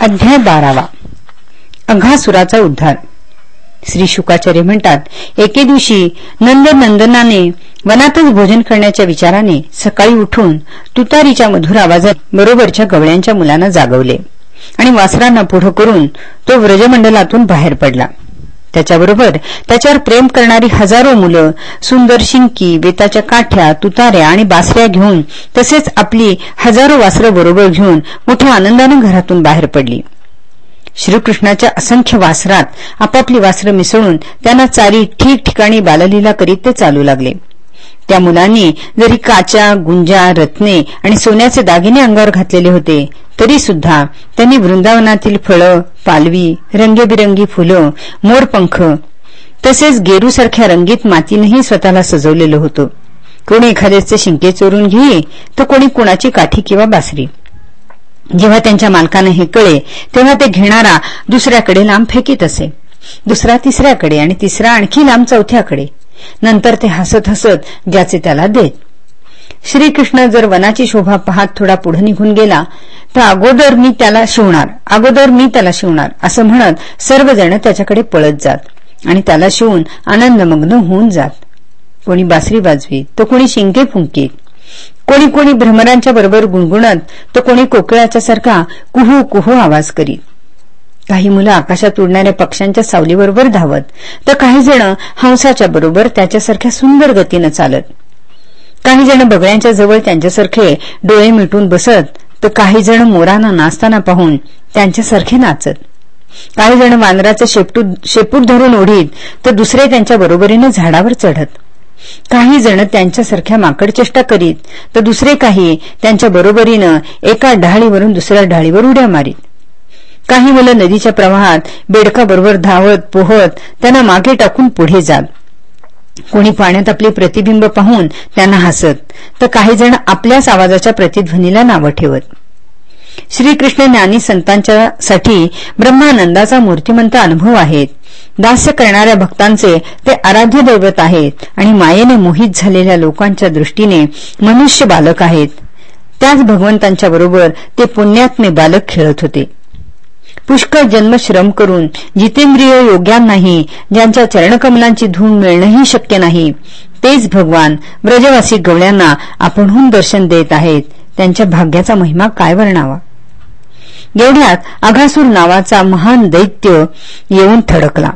अध्याय बारावा. अघासुराचा उद्धार. श्री शुकाचार्य म्हणतात एके दिवशी नंद नंदनाने वनातच भोजन करण्याच्या विचाराने सकाळी उठून तुतारीच्या मधुर आवाजात बरोबरच्या गवळ्यांच्या मुलांना जागवले आणि वासरांना पुढं करून तो व्रजमंडलातून बाहेर पडला. त्याच्याबरोबर त्याच्यावर प्रेम करणारी हजारो मुलं सुंदर शिंकी बेताच्या काठ्या तुताऱ्या आणि बासऱ्या घेऊन तसेच आपली हजारो वासरं बरोबर घेऊन मोठ्या आनंदानं घरातून बाहेर पडली. श्रीकृष्णाच्या असंख्य वासरात आपापली वासरं मिसळून त्यांना चारी ठिकठिकाणी बाललीला करीत ते चालू लागले. त्या मुलांनी जरी काचा गुंजा रत्ने आणि सोन्याचे दागिने अंगावर घातलेले होते तरी सुद्धा त्यांनी वृंदावनातील फळं पालवी रंगेबिरंगी फुलं मोरपंख तसेच गेरूसारख्या रंगीत मातीनेही स्वतःला सजवलेलं होतं. कोणी एखाद्याचे शिंके चोरून घेई तर कोणी कुणाची काठी किंवा बासरी. जेव्हा त्यांच्या मालकानं हे कळे तेव्हा ते घेणारा दुसऱ्याकडे लांब फेकीत असे. दुसरा तिसऱ्याकडे आणि तिसरा आणखी लांब चौथ्याकडे. नंतर ते हसत हसत ज्याचे त्याला देत श्रीकृष्ण जर वनाची शोभा पाहत थोडा पुढे निघून गेला तर अगोदर मी त्याला शिवणार अगोदर मी त्याला शिवणार असं म्हणत सर्वजण त्याच्याकडे पळत जात आणि त्याला शिवून आनंदमग्न होऊन जात. कोणी बासरी वाजवी तर कोणी शिंके फुंकीत कोणी कोणी भ्रमरांच्या बरोबर गुणगुणत तर कोणी कोकिळाच्या सारखा कुहू कुहू आवाज करीत. काही मुलं आकाशात उडणाऱ्या पक्ष्यांच्या सावलीबरोबर धावत तर काही जण हंसाच्या बरोबर त्याच्यासारख्या सुंदर गतीनं चालत. काही जण बगळ्यांच्या जवळ त्यांच्यासारखे डोळे मिटून बसत तर काही जण मोरांना नाचताना पाहून त्यांच्यासारखे नाचत. काही जण वानराचे शेपूट धरून ओढीत तर दुसरे त्यांच्या बरोबरीनं झाडावर चढत. काही जण त्यांच्यासारख्या माकडचेष्टा करीत तर दुसरे काही त्यांच्या बरोबरीनं एका ढाळीवरून दुसऱ्या ढाळीवर उड्या मारीत. काही मुलं नदीच्या प्रवाहात बेडकाबरोबर धावत पोहत त्यांना मागे टाकून पुढे जात. कोणी पाण्यात आपले प्रतिबिंब पाहून त्यांना हसत तर काही जण आपल्याच आवाजाच्या प्रतिध्वनीला नावं ठेवत. श्रीकृष्ण ज्ञानी संतांच्यासाठी ब्रह्मानंदाचा मूर्तिमंत अनुभव आहेत दास्य करणाऱ्या भक्तांचे ते आराध्य दैवत आहेत आणि मायेने मोहित झालेल्या लोकांच्या दृष्टीने मनुष्य बालक आहेत. त्याच भगवंतांच्या बरोबर ते पुण्यात्मे बालक खेळत होते. पुष्कळ जन्मश्रम करून जितेंद्रिय योग्यांनाही ज्यांच्या चरणकमलांची धूम मिळणंही शक्य नाही. तेच भगवान ब्रजवासी गवळ्यांना आपणहून दर्शन देत आहेत. त्यांच्या भाग्याचा महिमा काय वर्णावा? एवढ्यात अघासूर नावाचा महान दैत्य येऊन थडकला.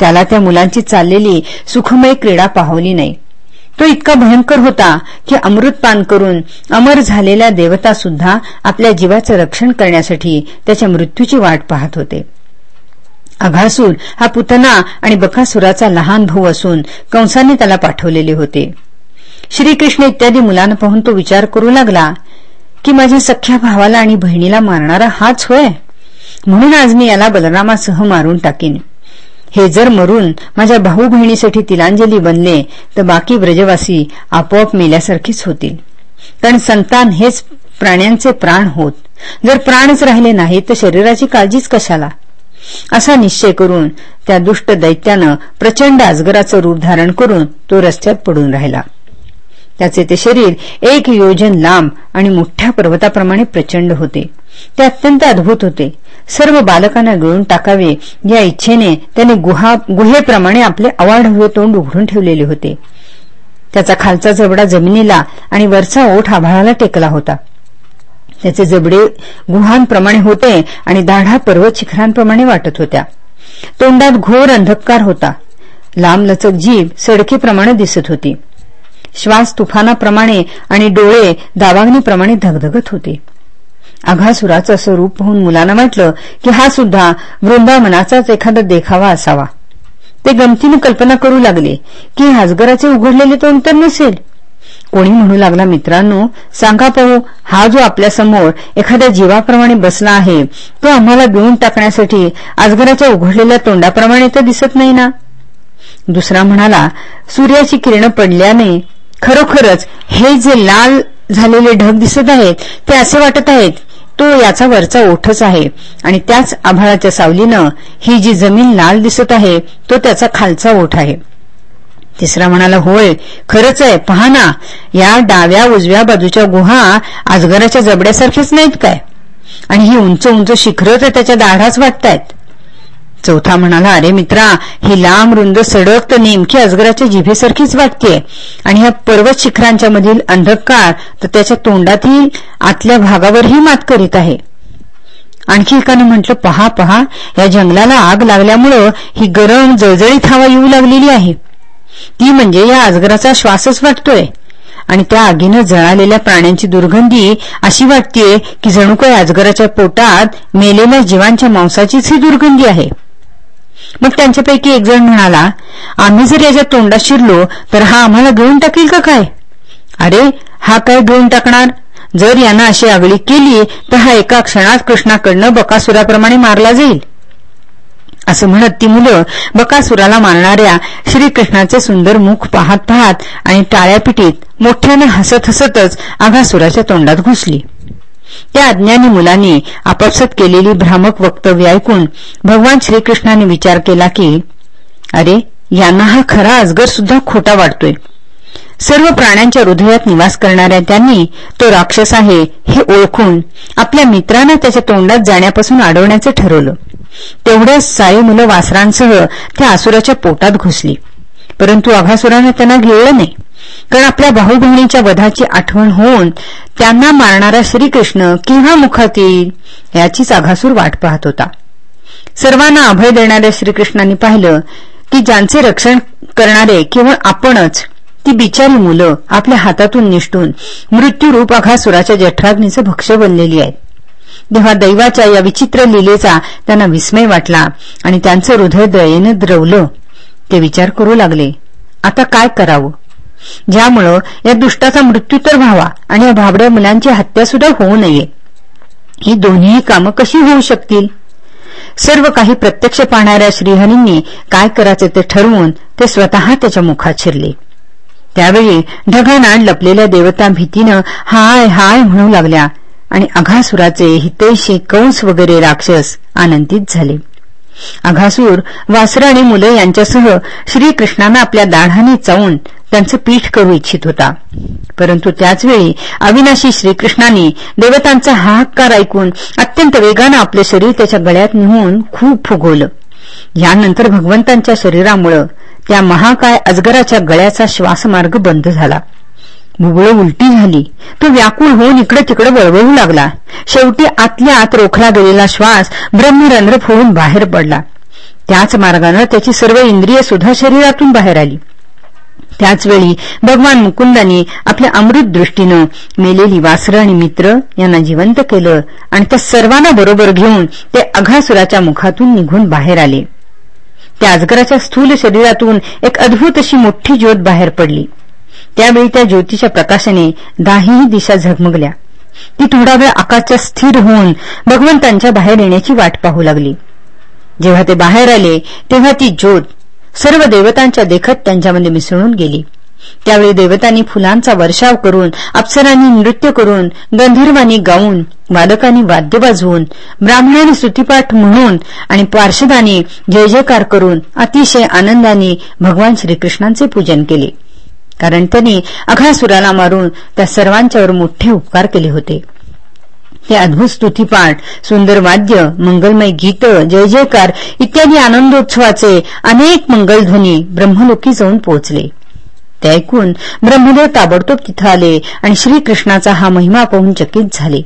त्याला त्या मुलांची चाललेली सुखमय क्रीडा पाहवली नाही. तो इतका भयंकर होता की अमृतपान करून अमर झालेल्या देवता सुद्धा आपल्या जीवाचं रक्षण करण्यासाठी त्याच्या मृत्यूची वाट पाहत होते. अघासूर हा पुतना आणि बकासुराचा लहान भाऊ असून कंसाने त्याला पाठवलेले होते. श्रीकृष्ण इत्यादी मुलांना पाहून तो विचार करू लागला की माझ्या सख्या भावाला आणि बहिणीला मारणारा हाच होय? म्हणून आज मी याला बलरामासह मारून टाकीन. हे जर मरून माझ्या भाऊ बहिणीसाठी तिलांजली बनले तर बाकी ब्रजवासी आपोआप मेल्यासारखीच होतील. कारण संतान हेच प्राण्यांचे प्राण होत. जर प्राणच राहिले नाही तर शरीराची काळजीच कशाला? असा निश्चय करून त्या दुष्ट दैत्यानं प्रचंड अजगराचं रूप धारण करून तो रस्त्यात पडून राहिला. त्याचे ते शरीर एक योजन लांब आणि मोठ्या पर्वताप्रमाणे प्रचंड होते. ते अत्यंत अद्भुत होते. सर्व बालकांना गिळून टाकावे या इच्छेने त्याने गुहेप्रमाणे आपले अवाढव्य तोंड उघडून ठेवलेले होते. त्याचा खालचा जबडा जमिनीला आणि वरचा ओठ आभाळाला टेकला होता. त्याचे जबडे गुहांप्रमाणे होते आणि दाढा पर्वत शिखरांप्रमाणे वाटत होत्या. तोंडात घोर अंधकार होता. लांब लचक जीभ सडकीप्रमाणे दिसत होती. श्वास तुफानाप्रमाणे आणि डोळे दावाग्नीप्रमाणे धगधगत होते. अघासुराचं असं रूप पाहून मुलांना वाटलं की हा सुद्धा वृंदावनाचाच एखादा देखावा असावा. ते गमतीनं कल्पना करू लागले की हाजगराचे उघडलेले तोंड तर नसेल. कोणी म्हणू लागला मित्रांनो सांगा पाहू हा जो आपल्यासमोर एखाद्या जीवाप्रमाणे बसला आहे तो आम्हाला गिळून टाकण्यासाठी आजगराच्या उघडलेल्या तोंडाप्रमाणे तर दिसत नाही ना? दुसरा म्हणाला सूर्याची किरण पडल्याने खरोखरच हे जे लाल झालेले ढग दिसत आहेत ते असे वाटत आहेत तो याचा वरचा ओठच आहे. आणि त्याच आभाळाच्या सावलीनं ही जी जमीन लाल दिसत आहे तो त्याचा खालचा ओठ आहे. तिसरा म्हणाला होय खरंच आहे पहा ना या डाव्या उजव्या बाजूच्या गुहा आजगराच्या जबड्यासारखेच नाहीत काय? आणि ही उंच उंच शिखरं तर त्याच्या दाढाच वाटतायत. चौथा म्हणाला अरे मित्रा ही लांब रुंद सडक तर नेमकी अजगराच्या जिभेसारखीच वाटते. आणि ह्या पर्वत शिखरांच्या मधील अंधकार तर त्याच्या तोंडातील आतल्या भागावरही मात करीत आहे. आणखी एकानं म्हटलं पहा पहा या जंगलाला आग लागल्यामुळं ही गरम जळजळीत हवा येऊ लागलेली आहे. ती म्हणजे या अजगराचा श्वासच वाटतोय. आणि त्या आगीनं जळालेल्या प्राण्यांची दुर्गंधी अशी वाटतेय की जणू काही अजगराच्या पोटात मेलेल्या जीवांच्या मांसाचीच ही दुर्गंधी आहे. मग त्यांच्यापैकी एक जण म्हणाला आम्ही जर याच्या तोंडात शिरलो तर हा आम्हाला घेऊन टाकेल का काय? अरे हा काय घेऊन टाकणार? जर यानं अशी आगळी केली तर हा एका क्षणात कृष्णाकडनं बकासुराप्रमाणे मारला जाईल. असं म्हणत ती मुलं बकासुराला मारणाऱ्या श्रीकृष्णाचे सुंदर मुख पाहत पाहत आणि टाळ्यापिटीत मोठ्यानं हसत हसतच आघासुराच्या तोंडात घुसली. त्या अज्ञानी मुलांनी आपापसात केलेली भ्रामक वक्तव्य ऐकून भगवान श्रीकृष्णाने विचार केला की अरे यांना हा खरा अजगर सुद्धा खोटा वाटतोय. सर्व प्राण्यांच्या हृदयात निवास करणाऱ्या त्यांनी तो राक्षस आहे हे ओळखून आपल्या मित्रांना त्याच्या तोंडात जाण्यापासून अडवण्याचं ठरवलं. तेवढ्याच साई मुलं वासरांसह त्या आसुराच्या पोटात घुसली. परंतु अभासुरानं त्यांना घेळलं नाही. कारण आपल्या भाऊबहिणीच्या वधाची आठवण होऊन त्यांना मारणारा श्रीकृष्ण केव्हा मुखात येईल याचीच आघासूर वाट पाहत होता. सर्वांना अभय देणाऱ्या श्रीकृष्णांनी पाहिलं की ज्यांचे रक्षण करणारे केवळ आपणच ती बिचारी मुलं आपल्या हातातून निष्ठून मृत्यूरूप अघासुराच्या जठराग्नीचं भक्ष्य बनलेली आहेत. तेव्हा दैवाच्या या विचित्र लिलेचा त्यांना विस्मय वाटला आणि त्यांचं हृदय दयेनं द्रवलं. ते विचार करू लागले आता काय करावं? ज्यामुळं या दुष्टाचा मृत्यू तर व्हावा आणि या भाबड्या मुलांची हत्या सुद्धा होऊ नये. ही दोन्ही कामं कशी होऊ शकतील? सर्व काही प्रत्यक्ष पाहणाऱ्या श्रीहरींनी काय करायचे ते ठरवून ते स्वतः त्याच्या मुखात शिरले. त्यावेळी ढगानाड लपलेल्या देवता भीतीनं हाय हाय म्हणू लागल्या आणि अघासुराचे हितैषी कंस वगैरे राक्षस आनंदित झाले. अघासूर वासर आणि मुलं यांच्यासह श्रीकृष्णांना आपल्या दाढाने चावून त्यांचं पीठ करू इच्छित होता. परंतु त्याचवेळी अविनाशी श्रीकृष्णांनी देवतांचा हाहाकार ऐकून अत्यंत वेगानं आपले शरीर त्याच्या गळ्यात नेऊन खूप फुगवलं. यानंतर भगवंतांच्या शरीरामुळं त्या महाकाय अजगराच्या गळ्याचा श्वासमार्ग बंद झाला. भुगळं उलटी झाली. तो व्याकुळ होऊन इकडे तिकडे वळवळू लागला. शेवटी आतल्या आत रोखला गेलेला श्वास ब्रह्मरंध्र फोडून बाहेर पडला. त्याच मार्गानं त्याची सर्व इंद्रिय सुद्धा शरीरातून बाहेर आली. त्याचवेळी भगवान मुकुंदांनी आपल्या अमृत दृष्टीनं मेलेली वासरं आणि मित्र यांना जिवंत केलं आणि त्या सर्वांना बरोबर घेऊन ते अघासुराच्या मुखातून निघून बाहेर आले. त्या अजगराच्या स्थूल शरीरातून एक अद्भुत अशी मोठी ज्योत बाहेर पडली. त्यावेळी त्या ज्योतीच्या प्रकाशाने दाहीही दिशा झगमगल्या. ती थोडा वेळ आकाशात स्थिर होऊन भगवंतांच्या बाहेर येण्याची वाट पाहू लागली. जेव्हा ते बाहेर आले तेव्हा ती ज्योत सर्व देवतांच्या देखत त्यांच्यामध्ये मिसळून गेली. त्यावेळी देवतांनी फुलांचा वर्षाव करून अप्सरांनी नृत्य करून गंधर्वांनी गाऊन वादकांनी वाद्य वाजवून ब्राह्मणांनी स्तुतीपाठ म्हणून आणि पार्षदांनी जय जयकार करून अतिशय आनंदाने भगवान श्रीकृष्णांचे पूजन केले. कारण त्यांनी अघासुराला मारून त्या सर्वांच्यावर मोठे उपकार केले होते. हे अद्भुत स्तुतीपाठ सुंदर वाद्य मंगलमय गीत जय जयकार इत्यादी आनंदोत्सवाचे अनेक मंगलध्वनी ब्रह्मलोकी जाऊन पोहोचले. ते ऐकून ब्रह्मदेव ताबडतोब तिथं आले आणि श्रीकृष्णाचा हा महिमा पाहून चकित झाले.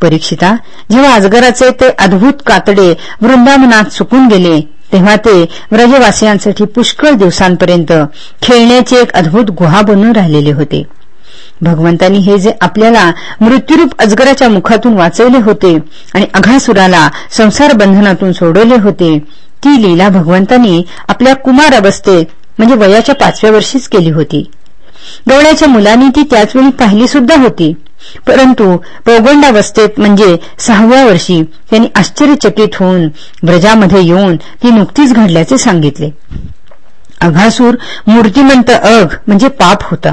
परीक्षिता जेव्हा अजगराचे ते अद्भुत कातडे वृंदावनात सुकून गेले तेव्हा ते व्रजवासियांसाठी पुष्कळ दिवसांपर्यंत खेळण्याची एक अद्भुत गुहा बनून राहिलेले होते. भगवंतांनी हे जे आपल्याला मृत्यूरूप अजगराच्या मुखातून वाचवले होते आणि अघासुराला संसार बंधनातून सोडवले होते ती लीला भगवंतांनी आपल्या कुमार अवस्थेत म्हणजे वयाच्या पाचव्या वर्षीच केली होती. डोळ्याच्या मुलांनी ती त्याचवेळी पाहिली सुद्धा होती. परंतु पौगंडावस्थेत म्हणजे सहाव्या वर्षी त्यांनी आश्चर्यचकित होऊन ब्रजामध्ये येऊन ती नुकतीच घडल्याचे सांगितले. अघासूर मूर्तिमंत अघ म्हणजे पाप होता.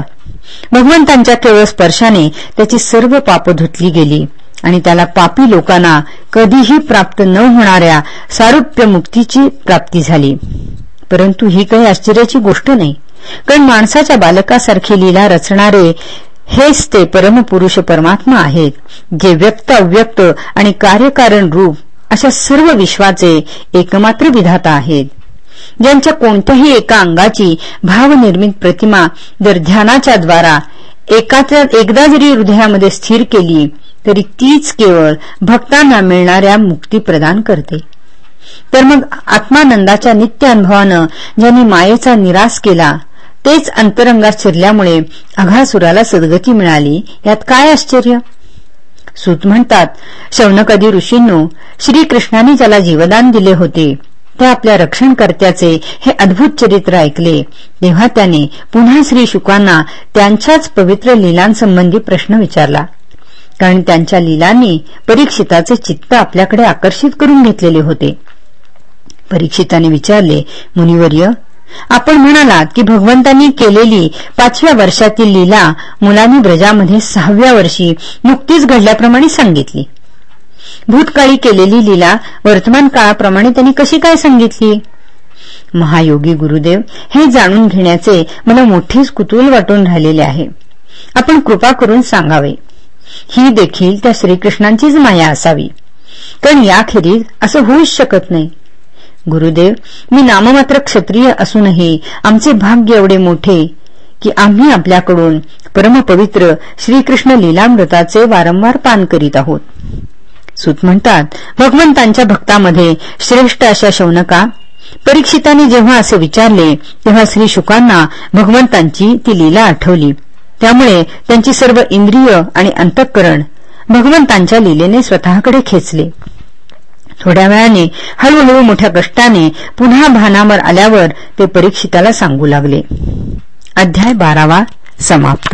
भगवंतांच्या केवळ स्पर्शाने त्याची सर्व पाप धुतली गेली आणि त्याला पापी लोकांना कधीही प्राप्त न होणाऱ्या सारुप्य मुक्तीची प्राप्ती झाली. परंतु ही काही आश्चर्याची गोष्ट नाही. कारण माणसाच्या बालकासारखी लीला रचणारे हेच ते परमपुरुष परमात्मा आहेत जे व्यक्त अव्यक्त आणि कार्यकारण रूप अशा सर्व विश्वाचे एकमात्र विधाता आहेत. ज्यांच्या कोणत्याही एका अंगाची भावनिर्मित प्रतिमा जर ध्यानाच्या द्वारा एकदा जरी हृदयामध्ये स्थिर केली तरी तीच केवळ भक्तांना मिळणाऱ्या मुक्ती प्रदान करते. तर मग आत्मानंदाच्या नित्य अनुभवानं ज्यांनी मायेचा निराश केला तेच अंतरंगात शिरल्यामुळे अघासुराला सद्गती मिळाली. यात काय आश्चर्य? सूत म्हणतात शौनकदी ऋषींनो श्रीकृष्णाने ज्याला जीवदान दिले होते त्या आपल्या रक्षणकर्त्याचे हे अद्भुत चरित्र ऐकले. तेव्हा त्याने पुन्हा श्री शुकांना त्यांच्याच पवित्र लीलांसंबंधी प्रश्न विचारला. कारण त्यांच्या लीलांनी परीक्षिताचे चित्त आपल्याकडे आकर्षित करून घेतलेले होते. परीक्षिताने विचारले मुनिवर्य आपण म्हणालात की भगवंतांनी केलेली पाचव्या वर्षातील लीला मुलांनी ब्रजामध्ये सहाव्या वर्षी नुकतीच घडल्याप्रमाणे सांगितली. भूतकाळी केलेली लीला वर्तमान काळाप्रमाणे त्यांनी कशी काय सांगितली? महायोगी गुरुदेव हे जाणून घेण्याचे मला मोठीच कुतूल वाटून राहिलेले आहे. आपण कृपा करून सांगावे. ही देखील त्या श्रीकृष्णांचीच माया असावी. कारण याखेरीज असं होऊच शकत नाही. गुरुदेव मी नाममात्र क्षत्रिय असूनही आमचे भाग्य एवढे मोठे की आम्ही आपल्याकडून परमपवित्र श्रीकृष्ण लीलामृताचे वारंवार पान करीत आहोत. सूत म्हणतात भगवंतांच्या भक्तामध्ये श्रेष्ठ अशा शौनका. परीक्षिताने जेव्हा असे विचारले तेव्हा श्री शुकांना भगवंतांची ती लीला आठवली. त्यामुळे त्यांची सर्व इंद्रिय आणि अंतःकरण भगवंतांच्या लीलेने स्वतःकडे खेचले. थोड्या वेळाने हळूहळू मोठ्या कष्टाने पुन्हा भानावर आल्यावर ते परीक्षिताला सांगू लागले. अध्याय बारावा समाप्त.